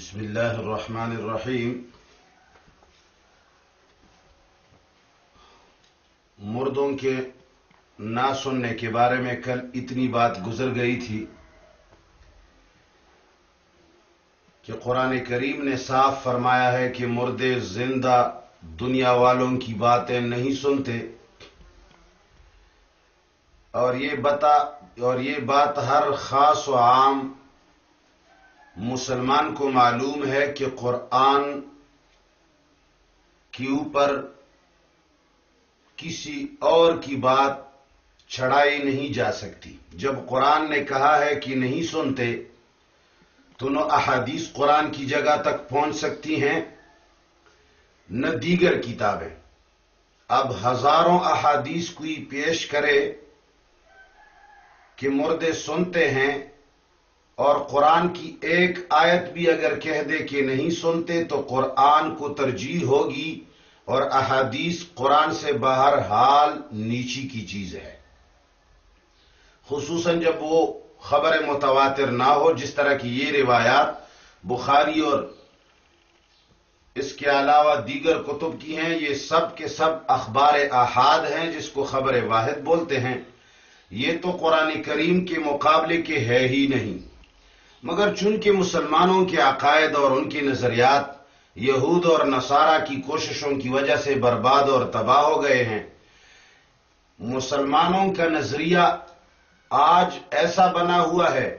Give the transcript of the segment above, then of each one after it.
بسم الله الرحمن الرحیم مردوں کے نہ سننے کے بارے میں کل اتنی بات گزر گئی تھی کہ قرآن کریم نے صاف فرمایا ہے کہ مردے زندہ دنیا والوں کی باتیں نہیں سنتے اور یہ بتا اور یہ بات ہر خاص و عام مسلمان کو معلوم ہے کہ قرآن کے اوپر کسی اور کی بات چھڑائی نہیں جا سکتی۔ جب قرآن نے کہا ہے کہ نہیں سنتے، تو نہ احادیث قرآن کی جگہ تک پہنچ سکتی ہیں، نہ دیگر کتابیں۔ اب ہزاروں احادیث کوئی پیش کرے کہ مردے سنتے ہیں اور قرآن کی ایک آیت بھی اگر کہہ دے کہ نہیں سنتے تو قرآن کو ترجیح ہوگی اور احادیث قرآن سے باہر حال نیچی کی چیز ہے۔ خصوصاً جب وہ خبر متواتر نہ ہو، جس طرح کی یہ روایات بخاری اور اس کے علاوہ دیگر کتب کی ہیں، یہ سب کے سب اخبار احاد ہیں، جس کو خبر واحد بولتے ہیں۔ یہ تو قرآن کریم کے مقابلے کے ہے ہی نہیں۔ مگر چونکہ مسلمانوں کے عقائد اور ان کے نظریات یہود اور نصارہ کی کوششوں کی وجہ سے برباد اور تباہ ہو گئے ہیں، مسلمانوں کا نظریہ آج ایسا بنا ہوا ہے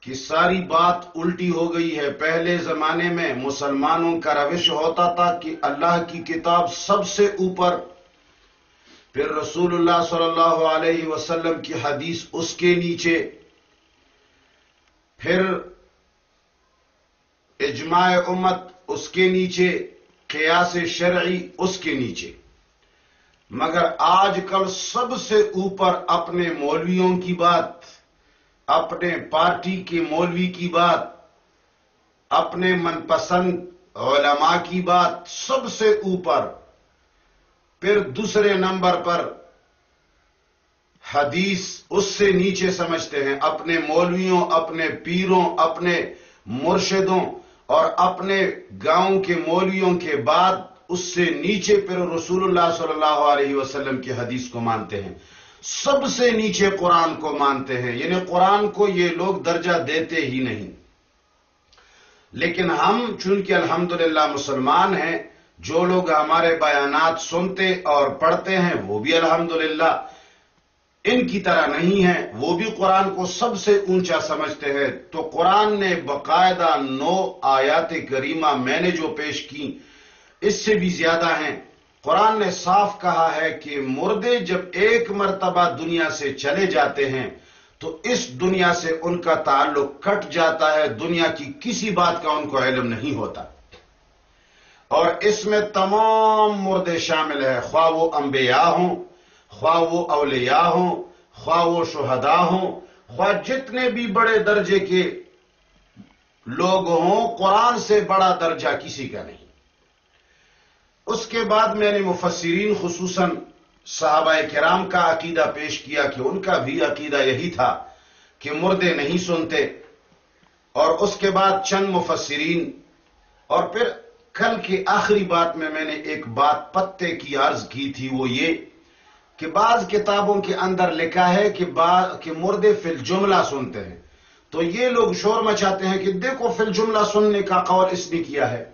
کہ ساری بات الٹی ہو گئی ہے۔ پہلے زمانے میں مسلمانوں کا روش ہوتا تھا کہ اللہ کی کتاب سب سے اوپر، پھر رسول اللہ صلی اللہ علیہ وسلم کی حدیث اس کے نیچے۔ پھر اجماع امت اس کے نیچے، قیاس شرعی اس کے نیچے۔ مگر آج کل سب سے اوپر اپنے مولویوں کی بات، اپنے پارٹی کے مولوی کی بات، اپنے من پسند علماء کی بات سب سے اوپر۔ پھر دوسرے نمبر پر حدیث اس سے نیچے سمجھتے ہیں، اپنے مولویوں، اپنے پیروں، اپنے مرشدوں اور اپنے گاؤں کے مولویوں کے بعد اس سے نیچے پھر رسول اللہ صلی اللہ علیہ وسلم کی حدیث کو مانتے ہیں۔ سب سے نیچے قرآن کو مانتے ہیں یعنی قرآن کو یہ لوگ درجہ دیتے ہی نہیں۔ لیکن ہم چونکہ الحمدللہ مسلمان ہیں، جو لوگ ہمارے بیانات سنتے اور پڑھتے ہیں، وہ بھی الحمدللہ۔ ان کی طرح نہیں ہے وہ بھی قرآن کو سب سے اونچا سمجھتے ہیں۔ تو قرآن نے باقاعدہ نو آیات کریمہ میں نے جو پیش کی، اس سے بھی زیادہ ہیں۔ قرآن نے صاف کہا ہے کہ مردے جب ایک مرتبہ دنیا سے چلے جاتے ہیں، تو اس دنیا سے ان کا تعلق کٹ جاتا ہے۔ دنیا کی کسی بات کا ان کو علم نہیں ہوتا۔ اور اس میں تمام مردے شامل ہے خواہ وہ انبیاء ہوں خواہ وہ اولیاء ہوں خواہ وہ شہداء ہوں خواہ جتنے بھی بڑے درجے کے لوگ ہوں، قرآن سے بڑا درجہ کسی کا نہیں۔ اس کے بعد میں نے مفسرین، خصوصاً صحابہ کرام کا عقیدہ پیش کیا کہ ان کا بھی عقیدہ یہی تھا کہ مردے نہیں سنتے۔ اور اس کے بعد چند مفسرین، اور پھر کل کی آخری بات میں میں نے ایک بات پتے کی عرض کی تھی، وہ یہ کہ بعض کتابوں کے اندر لکھا ہے کہ کہ مردے فی الجملہ سنتے ہیں۔ تو یہ لوگ شور مچاتے ہیں کہ دیکھو فی الجملہ سننے کا قول اس نے کیا ہے۔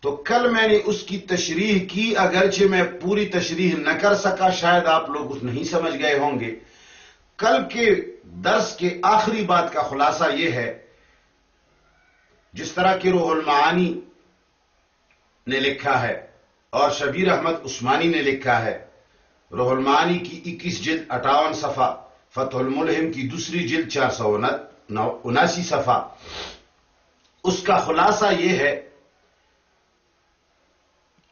تو کل میں نے اس کی تشریح کی، اگرچہ میں پوری تشریح نہ کر سکا، شاید آپ لوگ اس نہیں سمجھ گئے ہوں گے۔ کل کے درس کے آخری بات کا خلاصہ یہ ہے، جس طرح کہ روح المعانی نے لکھا ہے اور شبیر احمد عثمانی نے لکھا ہے۔ روح المعانی کی اکیس جلد اٹھاون صفحہ، فتح الملہم کی دوسری جلد چار سو اناسی صفحہ۔ اس کا خلاصہ یہ ہے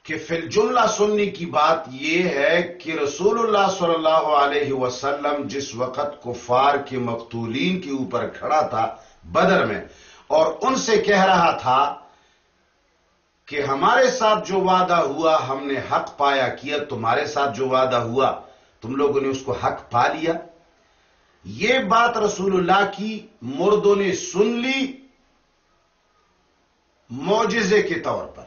کہ فی الجملہ سننے کی بات یہ ہے کہ رسول اللہ صلی اللہ علیہ وسلم جس وقت کفار کے مقتولین کے اوپر کھڑا تھا بدر میں، اور ان سے کہہ رہا تھا کہ ہمارے ساتھ جو وعدہ ہوا ہم نے حق پایا کیا، تمہارے ساتھ جو وعدہ ہوا، تم لوگوں نے اس کو حق پا لیا۔ یہ بات رسول اللہ کی مردوں نے سن لی موجزے کے طور پر۔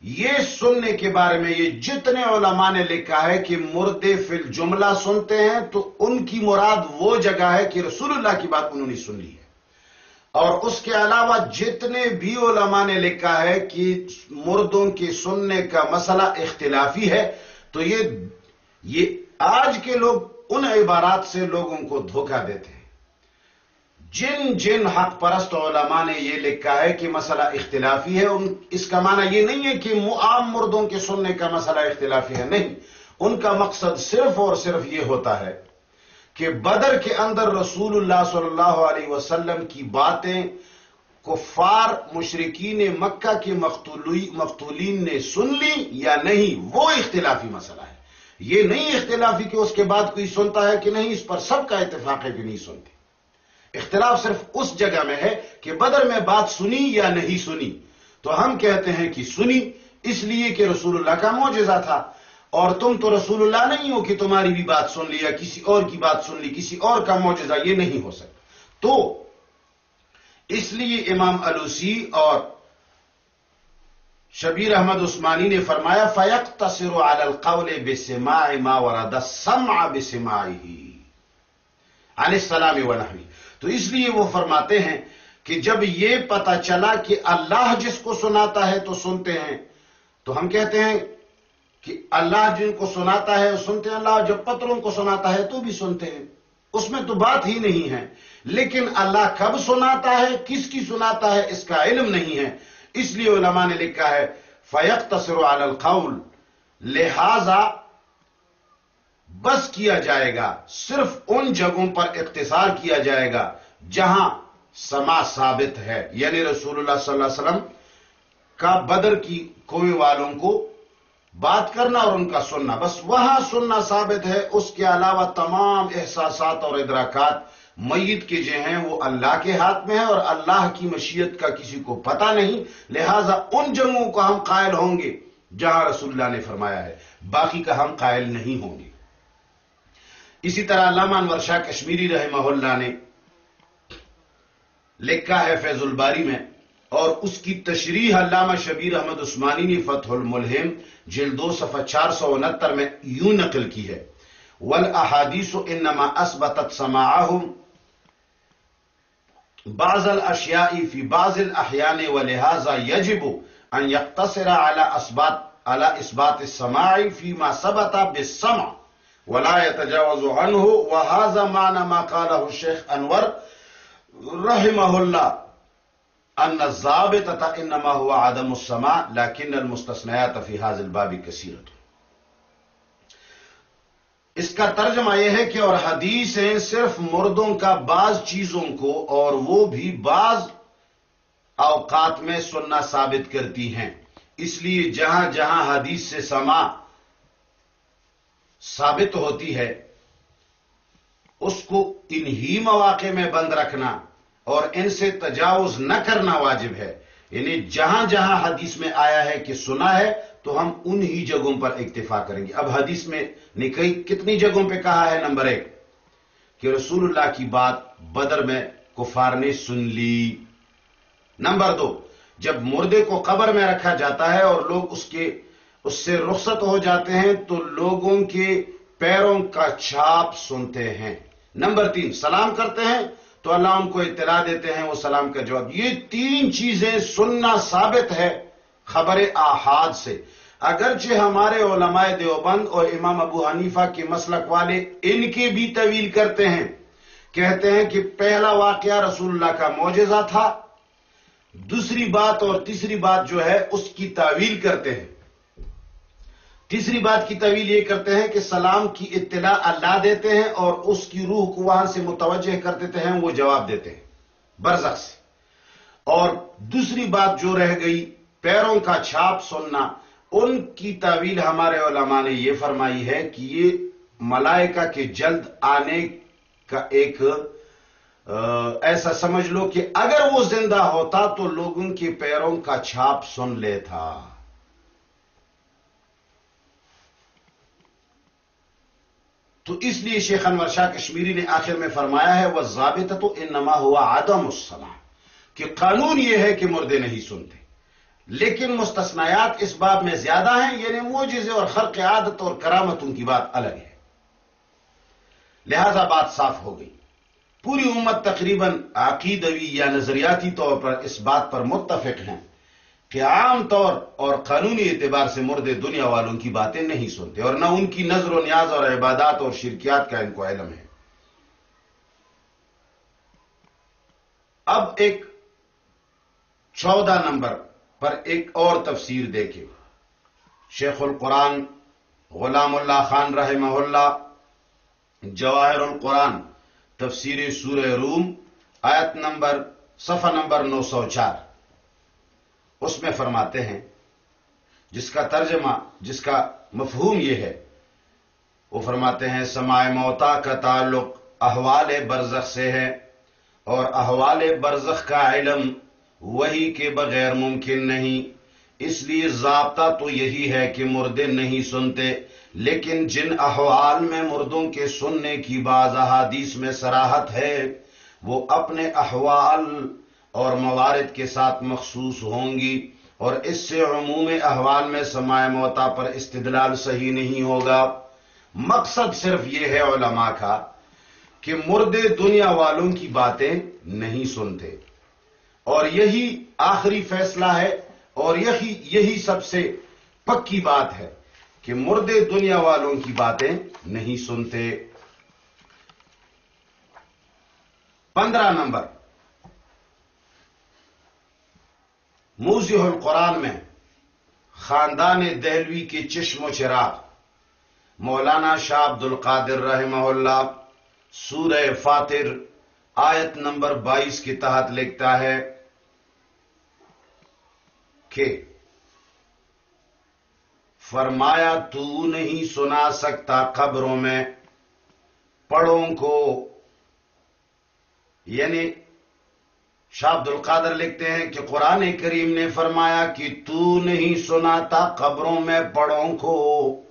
یہ سننے کے بارے میں یہ جتنے علماء نے لکھا ہے کہ مردے فل جملہ سنتے ہیں، تو ان کی مراد وہ جگہ ہے کہ رسول اللہ کی بات انہوں نے سن لی۔ ہے اور اس کے علاوہ جتنے بھی علماء نے لکھا ہے کہ مردوں کے سننے کا مسئلہ اختلافی ہے، تو یہ یہ آج کے لوگ ان عبارات سے لوگوں کو دھوکہ دیتے ہیں۔ جن جن حق پرست علماء نے یہ لکھا ہے کہ مسئلہ اختلافی ہے اس کا معنی یہ نہیں ہے کہ عام مردوں کے سننے کا مسئلہ اختلافی ہے، نہیں۔ ان کا مقصد صرف اور صرف یہ ہوتا ہے کہ بدر کے اندر رسول اللہ صلی اللہ علیہ وسلم کی باتیں کفار مشرقین مکہ کے مقتولین نے سن لی یا نہیں، وہ اختلافی مسئلہ ہے۔ یہ نہیں اختلافی کہ اس کے بعد کوئی سنتا ہے کہ نہیں، اس پر سب کا اتفاق ہے کہ نہیں سنتے۔ اختلاف صرف اس جگہ میں ہے کہ بدر میں بات سنی یا نہیں سنی۔ تو ہم کہتے ہیں کہ سنی، اس لیے کہ رسول اللہ کا معجزہ تھا۔ اور تم تو رسول اللہ نہیں ہو کہ تمہاری بھی بات سن لی یا کسی اور کی بات سن لی، کسی اور کا معجزہ یہ نہیں ہو سکتا۔ تو اس لیے امام الوسی اور شبیر احمد عثمانی نے فرمایا فیق تصر القول بسماع ما ورد سمع بسماعه عن السلام ونحوی تو اس لیے وہ فرماتے ہیں کہ جب یہ پتا چلا کہ اللہ جس کو سناتا ہے تو سنتے ہیں، تو ہم کہتے ہیں کہ اللہ جن کو سناتا ہے، سنتے ہیں اللہ جب پتروں کو سناتا ہے تو بھی سنتے ہیں۔ اس میں تو بات ہی نہیں ہے۔ لیکن اللہ کب سناتا ہے، کس کی سناتا ہے، اس کا علم نہیں ہے۔ اس لیے علماء نے لکھا ہے فیق تصر القول۔ لہذا بس کیا جائے گا، صرف ان جگہوں پر اختصار کیا جائے گا جہاں سما ثابت ہے۔ یعنی رسول اللہ صلی اللہ علیہ وسلم کا بدر کی کوئی والوں کو بات کرنا اور ان کا سننا۔ بس وہاں سننا ثابت ہے۔ اس کے علاوہ تمام احساسات اور ادراکات میت کے جو ہیں، وہ اللہ کے ہاتھ میں ہے اور اللہ کی مشیت کا کسی کو پتا نہیں۔ لہذا ان جگہوں کو ہم قائل ہوں گے۔ جہاں رسول اللہ نے فرمایا ہے، باقی کا ہم قائل نہیں ہوں گے۔ اسی طرح علامہ انور شاہ کشمیری رحمہ اللہ نے لکھا ہے فیض الباری میں اور اس کی تشریح علامہ شبیر احمد عثمانی نے فتح الملہم جلدو صفحہ چار سو انہتر میں یوں نقل کی ہے۔ والاحادیث انما اثبتت سماعهم بعض الاشیاء فی بعض الاحیان ولہذا یجب ان یقتصر على اثبات على اثبات السماع فيما ثبت بالسمع ولا يتجاوز عنه وهذا معنى ما قاله الشيخ انور رحمه الله۔ ان الضابطه انما هو عدم السماع، لكن المستثنيات في هذا الباب كثيره اس کا ترجمہ یہ ہے کہ اور حدیثیں صرف مردوں کا بعض چیزوں کو اور وہ بھی بعض اوقات میں سننا ثابت کرتی ہیں۔ اس لیے جہاں جہاں حدیث سے سما ثابت ہوتی ہے، اس کو انہی مواقع میں بند رکھنا۔ اور ان سے تجاوز نہ کرنا واجب ہے۔ یعنی جہاں جہاں حدیث میں آیا ہے کہ سنا ہے، تو ہم انہی جگہوں پر اکتفا کریں گے۔ اب حدیث میں نے کئی کتنی جگہوں پہ کہا ہے، نمبر ایک، کہ رسول اللہ کی بات بدر میں کفار نے سن لی۔ نمبر دو، جب مردے کو قبر میں رکھا جاتا ہے اور لوگ اس کے، اس سے رخصت ہو جاتے ہیں، تو لوگوں کے پیروں کا چھاپ سنتے ہیں۔ نمبر تین، سلام کرتے ہیں تو اللہ ان کو اطلاع دیتے ہیں، وہ سلام کا جواب۔ یہ تین چیزیں سننا ثابت ہے خبر آحاد سے۔ اگرچہ ہمارے علماء دیوبند اور امام ابو حنیفہ کے مسلک والے ان کے بھی طویل کرتے ہیں، کہتے ہیں کہ پہلا واقعہ رسول اللہ کا معجزہ تھا۔ دوسری بات اور تیسری بات جو ہے، اس کی تعویل کرتے ہیں۔ تیسری بات کی طویل یہ کرتے ہیں کہ سلام کی اطلاع اللہ دیتے ہیں اور اس کی روح کو وہاں سے متوجہ کر دیتے ہیں، وہ جواب دیتے ہیں، برزخ سے۔ اور دوسری بات جو رہ گئی، پیروں کا چھاپ سننا، ان کی تعویل ہمارے علماء نے یہ فرمائی ہے کہ یہ ملائکہ کے جلد آنے کا ایک ایسا سمجھ لو کہ اگر وہ زندہ ہوتا تو لوگوں کے پیروں کا چھاپ سن لے تو اس لیے شیخ انور شاہ کشمیری نے آخر میں فرمایا ہے وہ ضابطہ تو ان نما ہوا آدم السلام کہ قانون یہ ہے کہ مردے نہیں سنتے۔ لیکن مستثنیات اس باب میں زیادہ ہیں یعنی موجزے اور خرق عادت اور کرامتوں کی بات الگ ہے۔ لہذا بات صاف ہو گئی۔ پوری امت تقریباً عقیدوی یا نظریاتی طور پر اس بات پر متفق ہیں۔ کہ عام طور اور قانونی اعتبار سے مرد دنیا والوں کی باتیں نہیں سنتے اور نہ ان کی نظر و نیاز اور عبادات اور شرکیات کا ان کو علم ہے۔ اب ایک چودہ نمبر پر ایک اور تفسیر دیکھیں۔ شیخ القرآن غلام اللہ خان رحمہ اللہ، جواہر القرآن، تفسیر سورہ روم، آیت نمبر، صفحہ نمبر نو سو چار۔ اس میں فرماتے ہیں، جس کا ترجمہ، جس کا مفہوم یہ ہے، وہ فرماتے ہیں سمائے موتا کا تعلق احوال برزخ سے ہے، اور احوال برزخ کا علم وہی کے بغیر ممکن نہیں، اس لیے ضابطہ تو یہی ہے کہ مردے نہیں سنتے، لیکن جن احوال میں مردوں کے سننے کی بعض احادیث میں سراحت ہے، وہ اپنے احوال اور موارد کے ساتھ مخصوص ہوں گی اور اس سے عموم احوال میں سمائے موتا پر استدلال صحیح نہیں ہوگا۔ مقصد صرف یہ ہے علماء کا کہ مردے دنیا والوں کی باتیں نہیں سنتے۔ اور یہی آخری فیصلہ ہے اور یہی یہی سب سے پکی بات ہے کہ مردے دنیا والوں کی باتیں نہیں سنتے۔ پندرہ نمبر۔ موزی القرآن میں خاندان دہلوی کے چشم و چراغ، مولانا شاہ عبد القادر رحمہ اللہ سورہ فاتر آیت نمبر بائیس کے تحت لکھتا ہے کہ، فرمایا تو نہیں سنا سکتا قبروں میں پڑوں کو یعنی شاہ عبد القادر لکھتے ہیں کہ قرآن کریم نے فرمایا کہ تو نہیں سناتا قبروں میں پڑوں کو،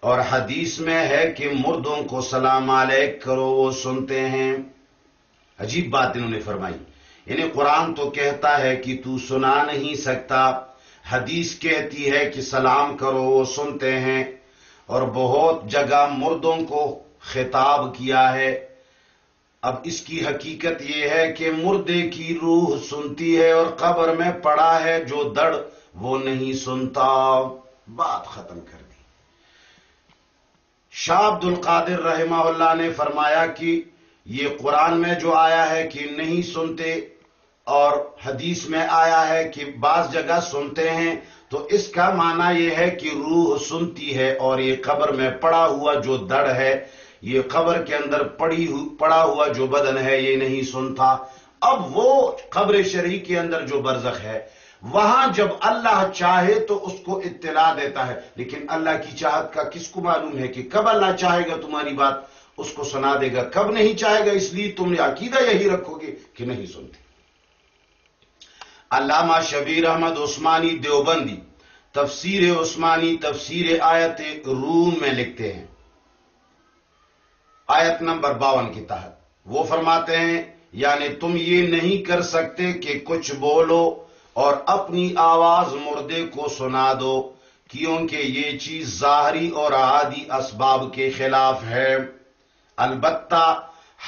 اور حدیث میں ہے کہ مردوں کو سلام علیک کرو، وہ سنتے ہیں۔ عجیب بات انہوں نے فرمائی۔ یعنی قرآن تو کہتا ہے کہ تو سنا نہیں سکتا، حدیث کہتی ہے کہ سلام کرو، وہ سنتے ہیں۔ اور بہت جگہ مردوں کو خطاب کیا ہے۔ اب اس کی حقیقت یہ ہے کہ مردے کی روح سنتی ہے اور قبر میں پڑا ہے جو دڑ وہ نہیں سنتا۔ بات ختم کر دی۔ شاہ عبد القادر رحمہ اللہ نے فرمایا کہ یہ قرآن میں جو آیا ہے کہ نہیں سنتے اور حدیث میں آیا ہے کہ بعض جگہ سنتے ہیں، تو اس کا معنی یہ ہے کہ روح سنتی ہے اور یہ قبر میں پڑا ہوا جو دڑ ہے یہ قبر کے اندر پڑی پڑا ہوا جو بدن ہے، یہ نہیں سنتا۔ اب وہ قبر شریح کے اندر جو برزخ ہے، وہاں جب اللہ چاہے تو اس کو اطلاع دیتا ہے۔ لیکن اللہ کی چاہت کا کس کو معلوم ہے کہ کب اللہ چاہے گا تمہاری بات؟ اس کو سنا دے گا۔ کب نہیں چاہے گا؟ اس لیے تم نے عقیدہ یہی رکھو گے کہ نہیں سنتے۔ علامہ شبیر احمد عثمانی دیوبندی تفسیر عثمانی تفسیر آیت روم میں لکھتے ہیں۔ آیت نمبر باون کے تحت۔ وہ فرماتے ہیں یعنی تم یہ نہیں کر سکتے کہ کچھ بولو اور اپنی آواز مردے کو سنا دو، کیونکہ یہ چیز ظاہری اور عادی اسباب کے خلاف ہے۔ البتہ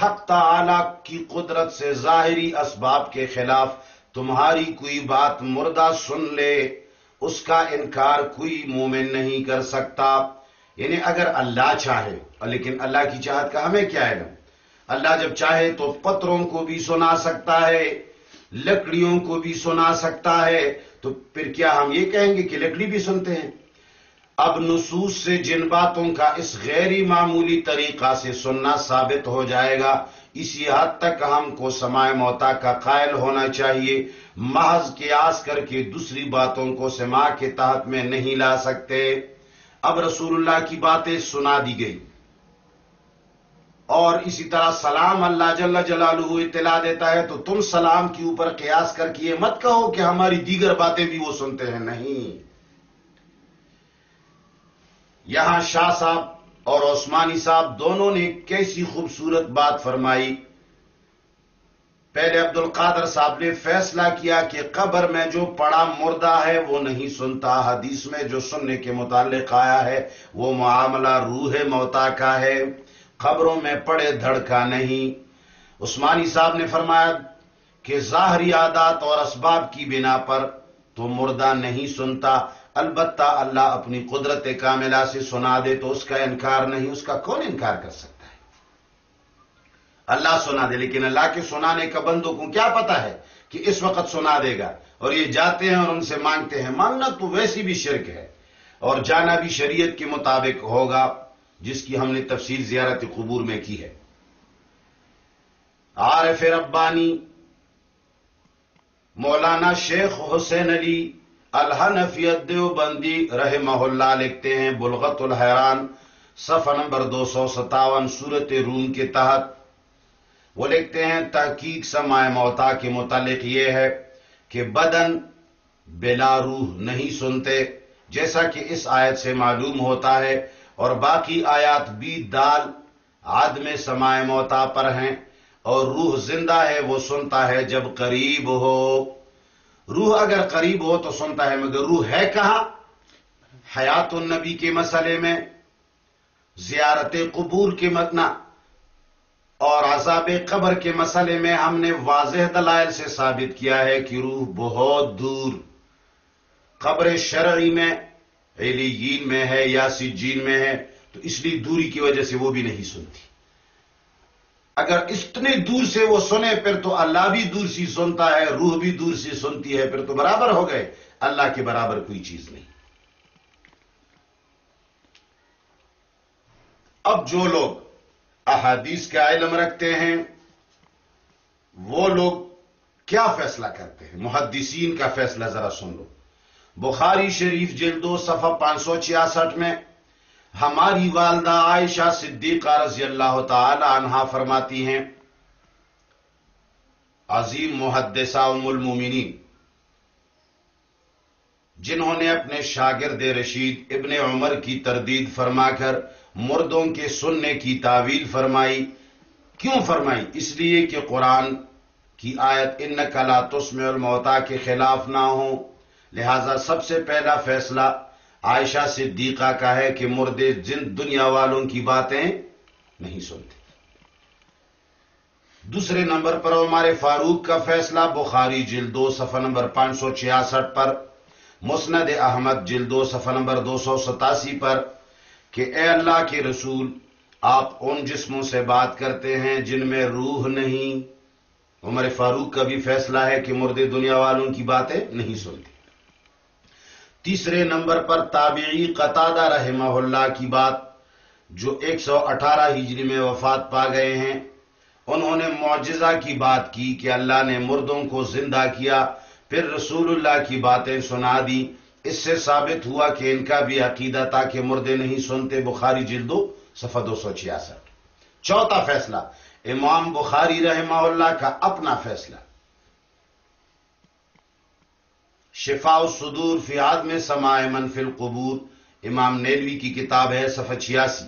حق تعالی کی قدرت سے ظاہری اسباب کے خلاف تمہاری کوئی بات مردہ سن لے، اس کا انکار کوئی مومن نہیں کر سکتا۔ یعنی اگر اللہ چاہے لیکن اللہ کی چاہت کا ہمیں کیا ہے اللہ جب چاہے تو پتروں کو بھی سنا سکتا ہے، لکڑیوں کو بھی سنا سکتا ہے۔ تو پھر کیا ہم یہ کہیں گے کہ لکڑی بھی سنتے ہیں؟ اب نصوص سے جن باتوں کا اس غیری معمولی طریقہ سے سننا ثابت ہو جائے گا، اسی حد تک ہم کو سمائے موتا کا قائل ہونا چاہیے۔ محض قیاس کر کے دوسری باتوں کو سما کے تحت میں نہیں لا سکتے۔ اب رسول اللہ کی باتیں سنا دی گئی۔ اور اسی طرح سلام اللہ جل جلالہ اطلاع دیتا ہے تو تم سلام کے اوپر قیاس کر کے یہ مت کہو کہ ہماری دیگر باتیں بھی وہ سنتے ہیں۔ نہیں۔ یہاں شاہ صاحب اور عثمانی صاحب دونوں نے کیسی خوبصورت بات فرمائی۔ پہلے عبد القادر صاحب نے فیصلہ کیا کہ قبر میں جو پڑا مردہ ہے وہ نہیں سنتا۔ حدیث میں جو سننے کے متعلق آیا ہے، وہ معاملہ روح موتا کا ہے۔ خبروں میں پڑے دھڑکا نہیں۔ عثمانی صاحب نے فرمایا کہ ظاہری عادات اور اسباب کی بنا پر تو مردہ نہیں سنتا۔ البتہ اللہ اپنی قدرت کاملہ سے سنا دے تو اس کا انکار نہیں، اس کا کون انکار کر سکتا؟ اللہ سنا دے، لیکن اللہ کے سنانے کا بندوں کو کیا پتا ہے کہ اس وقت سنا دے گا؟ اور یہ جاتے ہیں اور ان سے مانگتے ہیں، مانگنا تو ویسی بھی شرک ہے۔ اور جانا بھی شریعت کے مطابق ہوگا، جس کی ہم نے تفصیل زیارت قبور میں کی ہے۔ عارف ربانی، مولانا شیخ حسین علی الحنفیت دیوبندی رحمہ اللہ لکھتے ہیں، بلغت الحیران، صفحہ نمبر دو سو ستاون سورت روم کے تحت۔ وہ لکھتے ہیں، تحقیق سمائے موتا کے متعلق یہ ہے کہ بدن بلا روح نہیں سنتے، جیسا کہ اس آیت سے معلوم ہوتا ہے، اور باقی آیات بھی دال عدم سمائے موتا پر ہیں، اور روح زندہ ہے، وہ سنتا ہے جب قریب ہو۔ روح اگر قریب ہو تو سنتا ہے، مگر روح ہے کہاں؟ حیات النبی کے مسئلے میں، زیارت قبور کے متنا اور عذاب قبر کے مسئلے میں ہم نے واضح دلائل سے ثابت کیا ہے کہ روح بہت دور قبر شرعی میں، علیین میں ہے یا سجین میں ہے، تو اس لیے دوری کی وجہ سے وہ بھی نہیں سنتی۔ اگر اتنے دور سے وہ سنے، پھر تو اللہ بھی دور سے سنتا ہے، روح بھی دور سے سنتی ہے، پھر تو برابر ہو گئے۔ اللہ کے برابر کوئی چیز نہیں۔ اب جو لوگ احادیث کا علم رکھتے ہیں، وہ لوگ کیا فیصلہ کرتے ہیں؟ محدثین کا فیصلہ ذرا سن لو۔ بخاری شریف جلدو صفحہ پانچ سو چھیاسٹھ میں ہماری والدہ عائشہ صدیقہ رضی اللہ تعالی عنہا فرماتی ہیں، عظیم محدثہ ام المومنین، جنہوں نے اپنے شاگرد رشید ابن عمر کی تردید فرما کر مردوں کے سننے کی تعویل فرمائی۔ کیوں فرمائی؟ اس لیے کہ قرآن کی آیت ان کلا تسم الموتا کے خلاف نہ ہو۔ لہذا سب سے پہلا فیصلہ عائشہ صدیقہ کا ہے کہ مردے جن دنیا والوں کی باتیں نہیں سنتے۔ دوسرے نمبر پر ہمارے فاروق کا فیصلہ، بخاری جلدو صفحہ نمبر پانچ سو چھیاسٹھ پر، مسند احمد جلدو صفحہ نمبر دو سو ستاسی پر کہ اے اللہ کے رسول، آپ ان جسموں سے بات کرتے ہیں جن میں روح نہیں۔ عمر فاروق کا بھی فیصلہ ہے کہ مردے دنیا والوں کی باتیں نہیں سنتی تیسرے نمبر پر تابعی قطادہ رحمہ اللہ کی بات، جو ایک سو اٹھارہ ہجری میں وفات پا گئے ہیں۔ انہوں نے معجزہ کی بات کی کہ اللہ نے مردوں کو زندہ کیا، پھر رسول اللہ کی باتیں سنا دی۔ اس سے ثابت ہوا کہ ان کا بھی عقیدہ تھا کہ مردے نہیں سنتے بخاری جلدو صفحہ دو سو چھیاسٹھ۔ چوتھا فیصلہ، امام بخاری رحمہ اللہ کا اپنا فیصلہ۔ شفا الصدور فیاد میں سمائے منفی القبور، امام نیلوی کی کتاب ہے صفحہ چھیاسی۔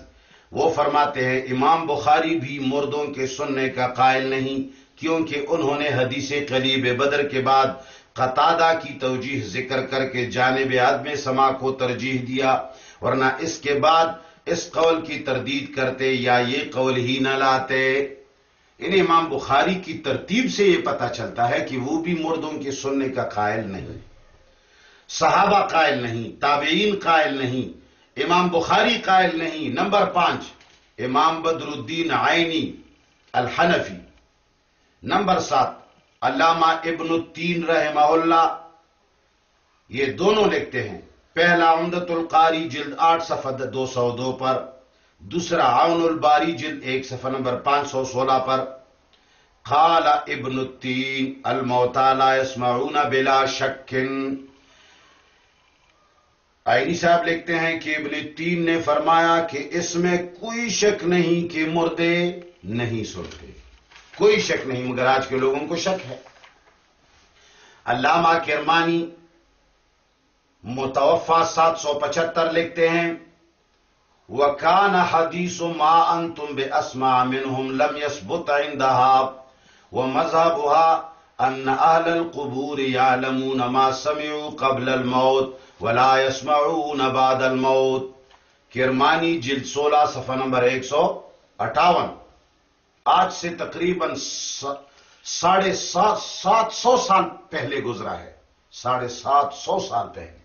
وہ فرماتے ہیں، امام بخاری بھی مردوں کے سننے کا قائل نہیں، کیونکہ انہوں نے حدیث قلیب بدر کے بعد قطادہ کی توجیح ذکر کر کے جانب عدم سما کو ترجیح دیا، ورنہ اس کے بعد اس قول کی تردید کرتے یا یہ قول ہی نہ لاتے۔ ان امام بخاری کی ترتیب سے یہ پتا چلتا ہے کہ وہ بھی مردوں کے سننے کا قائل نہیں۔ صحابہ قائل نہیں، تابعین قائل نہیں، امام بخاری قائل نہیں۔ نمبر پانچ، امام بدر الدین آئینی الحنفی۔ نمبر سات علامہ ابن التین رحمہ اللہ، یہ دونوں لکھتے ہیں۔ پہلا عمدت القاری جلد آٹھ صفحہ دو سو دو پر، دوسرا عون الباری جلد ایک صفحہ نمبر پانچ سو سولہ پر۔ قال ابن التین الموتا لا يسمعون بلا شکن آئینی صاحب لکھتے ہیں کہ ابن التین نے فرمایا کہ اس میں کوئی شک نہیں کہ مردے نہیں سنتے۔ کوئی شک نہیں، مگر آج کے لوگوں کو شک ہے۔ علامہ کرمانی متوفا سات سو پچہتر لکھتے ہیں وَكَانَ حَدِيثُ مَا أَنْتُمْ بِأَسْمَعَ مِنْهُمْ لَمْ يَسْبُتْ عِنْدَهَا وہ مذہب ان اہل القبور یعلمون ما سمعوا قبل الموت ولا يسمعون بعد الموت۔ کرمانی جلد سولہ، صفحہ نمبر ایک سو اٹھاون۔ آج سے تقریباً ساڑھے سات سات سو سال پہلے گزرا ہے۔ ساڑھے سات سو سال پہلے۔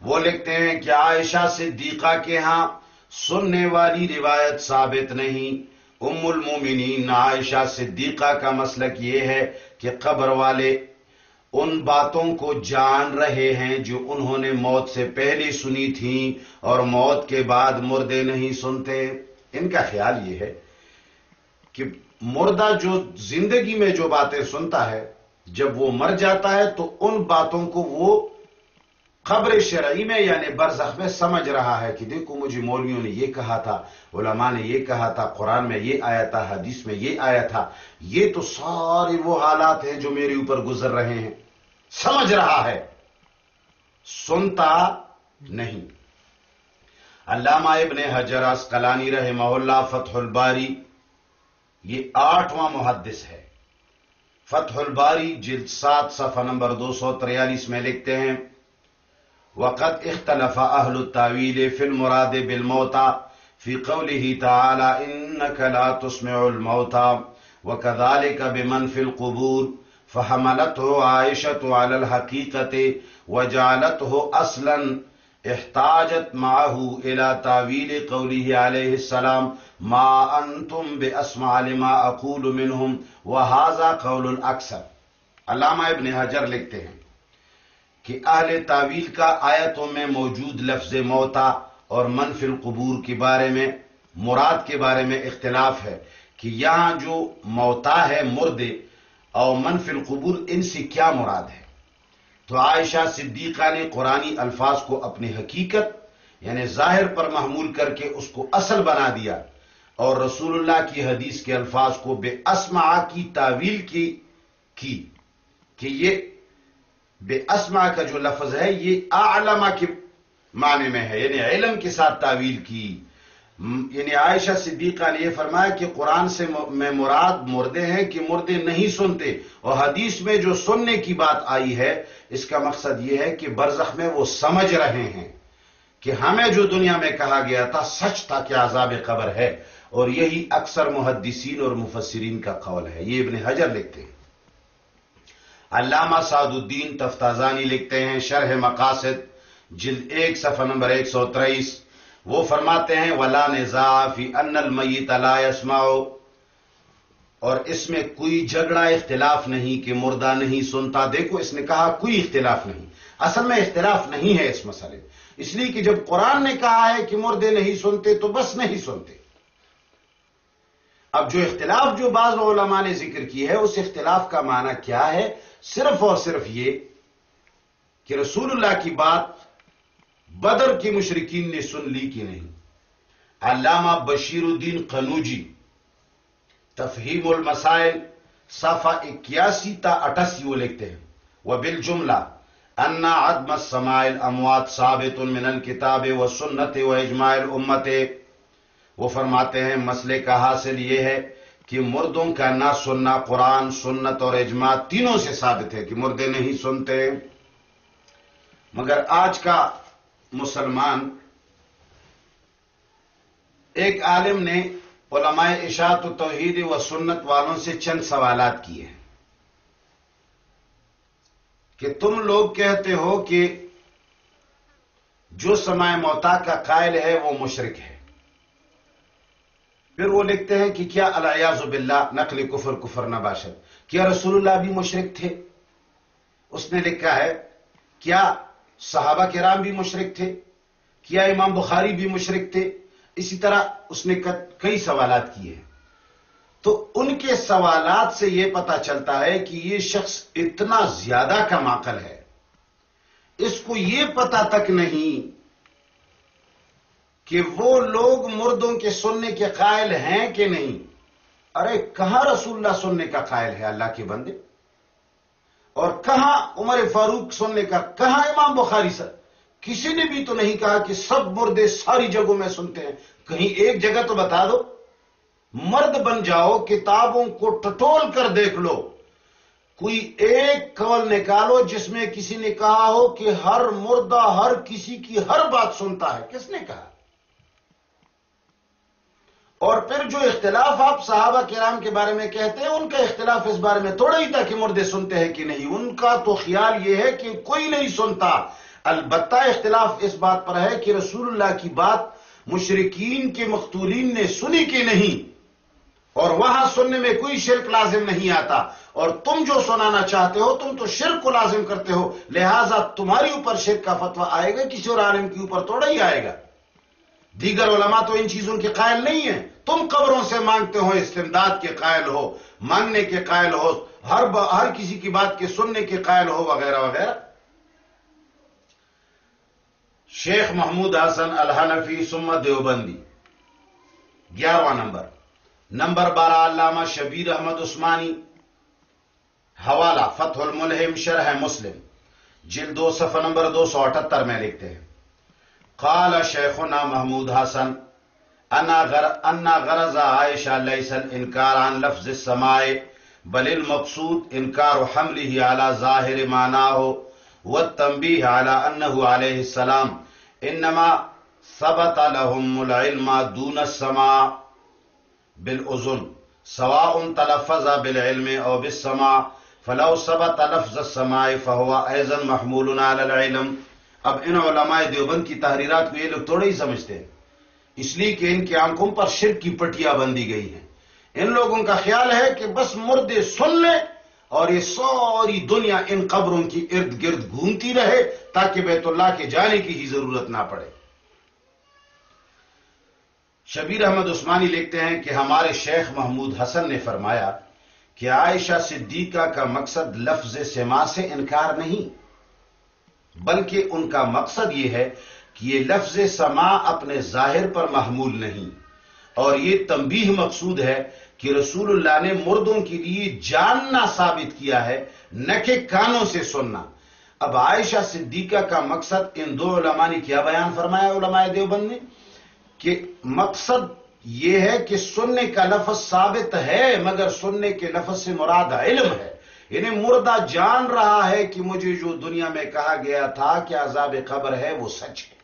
وہ لکھتے ہیں کہ عائشہ صدیقہ کے ہاں سننے والی روایت ثابت نہیں۔ ام المومنین عائشہ صدیقہ کا مسلک یہ ہے کہ قبر والے ان باتوں کو جان رہے ہیں جو انہوں نے موت سے پہلے سنی تھیں اور موت کے بعد مردے نہیں سنتے۔ ان کا خیال یہ ہے کہ مردہ جو زندگی میں جو باتیں سنتا ہے، جب وہ مر جاتا ہے تو ان باتوں کو وہ خبر شرعی میں یعنی برزخ میں سمجھ رہا ہے کہ دیکھو مجھے مولویوں نے یہ کہا تھا، علماء نے یہ کہا تھا، قرآن میں یہ آیا تھا، حدیث میں یہ آیا تھا۔ یہ تو سارے وہ حالات ہیں جو میرے اوپر گزر رہے ہیں۔ سمجھ رہا ہے۔ سنتا نہیں۔ علامہ ابن حجر اسقلانی رحمہ اللہ فتح الباری یہ آٹھواں محدث ہے۔ فتح الباری جلد سات، صفحہ نمبر دو سو تریالیس میں لکھتے ہیں، وقد اختلف اهل التاويل في المراد بالموتى في قوله تعالى انك لا تسمع الموتى وكذلك بمن في القبور فحملته عائشة على الحقيقة وجعلته اصلا احتاجت معه الى تاويل قوله عليه السلام، ما انتم باسمع لما اقول منهم وهذا قول الاكثر علامہ ابن حجر لکھتے ہیں کہ اہل تعویل کا آیتوں میں موجود لفظ موتا اور منفی القبور کے بارے میں، مراد کے بارے میں اختلاف ہے کہ یہاں جو موتا ہے مردے اور منفی القبور، ان سے کیا مراد ہے؟ تو عائشہ صدیقہ نے قرآنی الفاظ کو اپنی حقیقت یعنی ظاہر پر محمول کر کے اس کو اصل بنا دیا اور رسول اللہ کی حدیث کے الفاظ کو بے اسما کی تعویل کی کی کہ یہ بے اسما کا جو لفظ ہے، یہ اعلما کے معنی میں ہے یعنی علم کے ساتھ تعویل کی۔ یعنی عائشہ صدیقہ نے یہ فرمایا کہ قرآن سے میں مراد مردے ہیں کہ مردے نہیں سنتے۔ اور حدیث میں جو سننے کی بات آئی ہے اس کا مقصد یہ ہے کہ برزخ میں وہ سمجھ رہے ہیں کہ ہمیں جو دنیا میں کہا گیا تھا، سچ تھا کہ عذاب قبر ہے۔ اور یہی اکثر محدثین اور مفسرین کا قول ہے۔ یہ ابن حجر لکھتے ہیں۔ علامہ سعد الدین تفتازانی لکھتے ہیں، شرح مقاصد، جلد ایک، صفحہ نمبر ایک سو تریس۔ وہ فرماتے ہیں، ولا نظافی ان المیت لا يسمعو اور اس میں کوئی جھگڑا اختلاف نہیں کہ مردہ نہیں سنتا۔ دیکھو، اس نے کہا کوئی اختلاف نہیں۔ اصل میں اختلاف نہیں ہے اس مسئلے۔ اس لیے کہ جب قرآن نے کہا ہے کہ مردے نہیں سنتے، تو بس نہیں سنتے۔ اب جو اختلاف جو بعض علماء نے ذکر کی ہے، اس اختلاف کا معنی کیا ہے؟ صرف اور صرف یہ کہ رسول اللہ کی بات بدر کی مشرقین نے سن لی کہ نہیں۔ علامہ بشیر الدین قنوجی تفہیم المسائل صفحہ اکیاسی تا اٹھاسی وہ لکھتے ہیں۔ وہ بال جملہ انا عدم السمائل اموات ثابت من الکتاب و سنت و اجماع امت وہ فرماتے ہیں، مسئلے کا حاصل یہ ہے کہ مردوں کا نہ سننا قرآن، سنت اور اجماع تینوں سے ثابت ہے کہ مردے نہیں سنتے۔ مگر آج کا مسلمان، ایک عالم نے علماء اشاعت و توحید و سنت والوں سے چند سوالات کیے ہیں کہ تم لوگ کہتے ہو کہ جو سمائے موتا کا قائل ہے وہ مشرق ہے۔ پھر وہ لکھتے ہیں کہ کیا الیاز باللہ نقل کفر کفر نباشد کیا رسول اللہ بھی مشرق تھے؟ اس نے لکھا ہے، کیا صحابہ کرام بھی مشرق تھے؟ کیا امام بخاری بھی مشرق تھے؟ اسی طرح اس نے کئی سوالات کیے ہیں۔ تو ان کے سوالات سے یہ پتا چلتا ہے کہ یہ شخص اتنا زیادہ کم عقل ہے۔ اس کو یہ پتا تک نہیں کہ وہ لوگ مردوں کے سننے کے قائل ہیں کہ نہیں۔ ارے، کہاں رسول اللہ سننے کا قائل ہے؟ اللہ کے بندے۔ اور کہاں عمر فاروق سننے کا، کہاں امام بخاری سر؟ کسی نے بھی تو نہیں کہا کہ سب مردے ساری جگہوں میں سنتے ہیں۔ کہیں ایک جگہ تو بتا دو۔ مرد بن جاؤ، کتابوں کو ٹٹول کر دیکھ لو۔ کوئی ایک قول نکالو جس میں کسی نے کہا ہو کہ ہر مردہ ہر کسی کی ہر بات سنتا ہے۔ کس نے کہا؟ اور پھر جو اختلاف آپ صحابہ کرام کے بارے میں کہتے ہیں، ان کا اختلاف اس بارے میں تھوڑا ہی تھا کہ مردے سنتے ہیں کہ نہیں۔ ان کا تو خیال یہ ہے کہ کوئی نہیں سنتا۔ البتہ اختلاف اس بات پر ہے کہ رسول اللہ کی بات مشرقین کے مختولین نے سنی کہ نہیں اور وہاں سننے میں کوئی شرک لازم نہیں آتا اور تم جو سنانا چاہتے ہو، تم تو شرک کو لازم کرتے ہو، لہذا تمہاری اوپر شرک کا فتویٰ آئے گا، کسی اور عالم کے اوپر توڑا ہی آئے گا۔ دیگر علماء تو ان چیزوں کے قائل نہیں ہیں۔ تم قبروں سے مانگتے ہو، استمداد کے قائل ہو، مانگنے کے قائل ہو، ہر ہر کسی کی بات کے سننے کے قائل ہو، وغیرہ وغیرہ۔ شیخ محمود حسن الحنفی سمت دیوبندی. گیارہواں نمبر. نمبر بارہ علامہ شبیر احمد عثمانی. حوالہ، فتح الملحم، شرح مسلم. جلد دو، صفحہ نمبر دو سو اٹھتر میں لکھتے ہیں. قال شیخنا محمود حسن، انا غرض عائشہ لیس الانکار عن لفظ السماع، بل المقصود انکار حمله على ظاہر معناه والتنبیہ على انه علیہ السلام. انما ثبت لهم العلم دون السماع بالعزن سواء تلفظ بالعلم او بالسماع فلو ثبت لفظ السماع فهو ايضا محمول على العلم. اب ان علماء دیوبند کی تحریرات کو یہ لوگ تھوڑے ہی سمجھتے ہیں، اس لیے کہ ان کی آنکھوں پر شرک کی پٹیاں بندی گئی ہیں۔ ان لوگوں کا خیال ہے کہ بس مردے سن لیں اور یہ ساری دنیا ان قبروں کی ارد گرد گھومتی رہے تاکہ بیت اللہ کے جانے کی ہی ضرورت نہ پڑے۔ شبیر احمد عثمانی لکھتے ہیں کہ ہمارے شیخ محمود حسن نے فرمایا کہ عائشہ صدیقہ کا مقصد لفظ سما سے انکار نہیں، بلکہ ان کا مقصد یہ ہے کہ یہ لفظ سما اپنے ظاہر پر محمول نہیں، اور یہ تنبیہ مقصود ہے کہ رسول اللہ نے مردوں کے لیے جاننا ثابت کیا ہے، نہ کہ کانوں سے سننا۔ اب عائشہ صدیقہ کا مقصد ان دو علماء نے کیا بیان فرمایا علماء دیوبند نے؟ کہ مقصد یہ ہے کہ سننے کا لفظ ثابت ہے، مگر سننے کے لفظ سے مراد علم ہے۔ یعنی مردہ جان رہا ہے کہ مجھے جو دنیا میں کہا گیا تھا کہ عذاب قبر ہے، وہ سچ ہے۔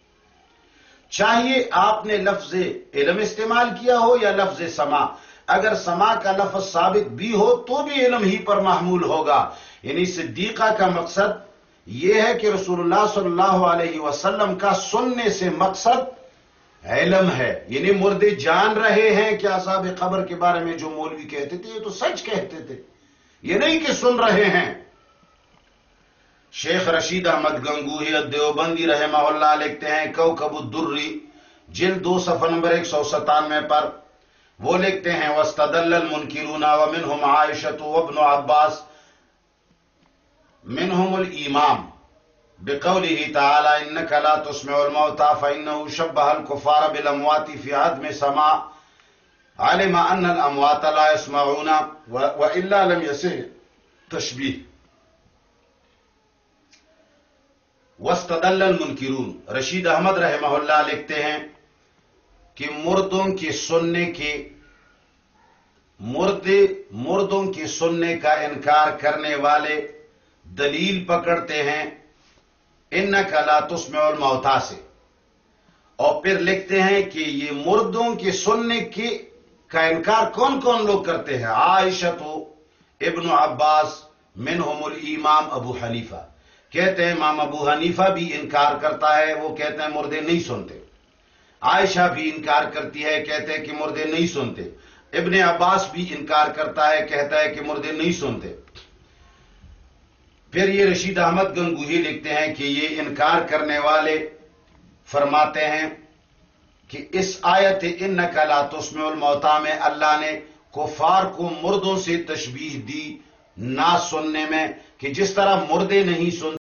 چاہیے آپ نے لفظ علم استعمال کیا ہو یا لفظ سما اگر سما کا لفظ ثابت بھی ہو تو بھی علم ہی پر محمول ہوگا یعنی صدیقہ کا مقصد یہ ہے کہ رسول اللہ صلی اللہ علیہ وسلم کا سننے سے مقصد علم ہے یعنی مردے جان رہے ہیں کہ عذاب قبر کے بارے میں جو مولوی کہتے تھے، یہ تو سچ کہتے تھے۔ یہ نہیں کہ سن رہے ہیں۔ شیخ رشید احمد گنگوہی دیوبندی رحمہ اللہ لکھتے ہیں کو کب الدری جلد دو صفحہ نمبر ایک سو ستانوے پر۔ وہ لکھتے ہیں وستدل المنکرون ومنہم عائشت وابن عباس۔ منہم الامام بقوله تعالی انک لا تسمع الموتى فانه شبه الكفار بالاموات في عدم سماع علم ان الاموات لا يسمعون والا لم يسه تشبیہ وستدل المنکرون رشید احمد رحمہ اللہ لکھتے ہیں کہ مردوں کے سننے کے مرد مردوں کے سننے کا انکار کرنے والے دلیل پکڑتے ہیں۔ ان کا لاتسم الموتا سے۔ اور پھر لکھتے ہیں کہ یہ مردوں کے سننے کے کا انکار کون کون لوگ کرتے ہیں۔ عائشت ابن عباس، منہم الامام ابو حنیفہ۔ کہتے ہیں امام ابو حنیفہ بھی انکار کرتا ہے، وہ کہتے ہیں مردے نہیں سنتے۔ عائشہ بھی انکار کرتی ہے، کہتے ہیں کہ مردے نہیں سنتے۔ ابن عباس بھی انکار کرتا ہے، کہتا ہے کہ مردے نہیں سنتے۔ پھر یہ رشید احمد گنگوہی لکھتے ہیں کہ یہ انکار کرنے والے فرماتے ہیں کہ اس آیت ان نقلا تسم الموتا میں اللہ نے کفار کو مردوں سے تشبیح دی نہ سننے میں کہ جس طرح مردے نہیں سنتے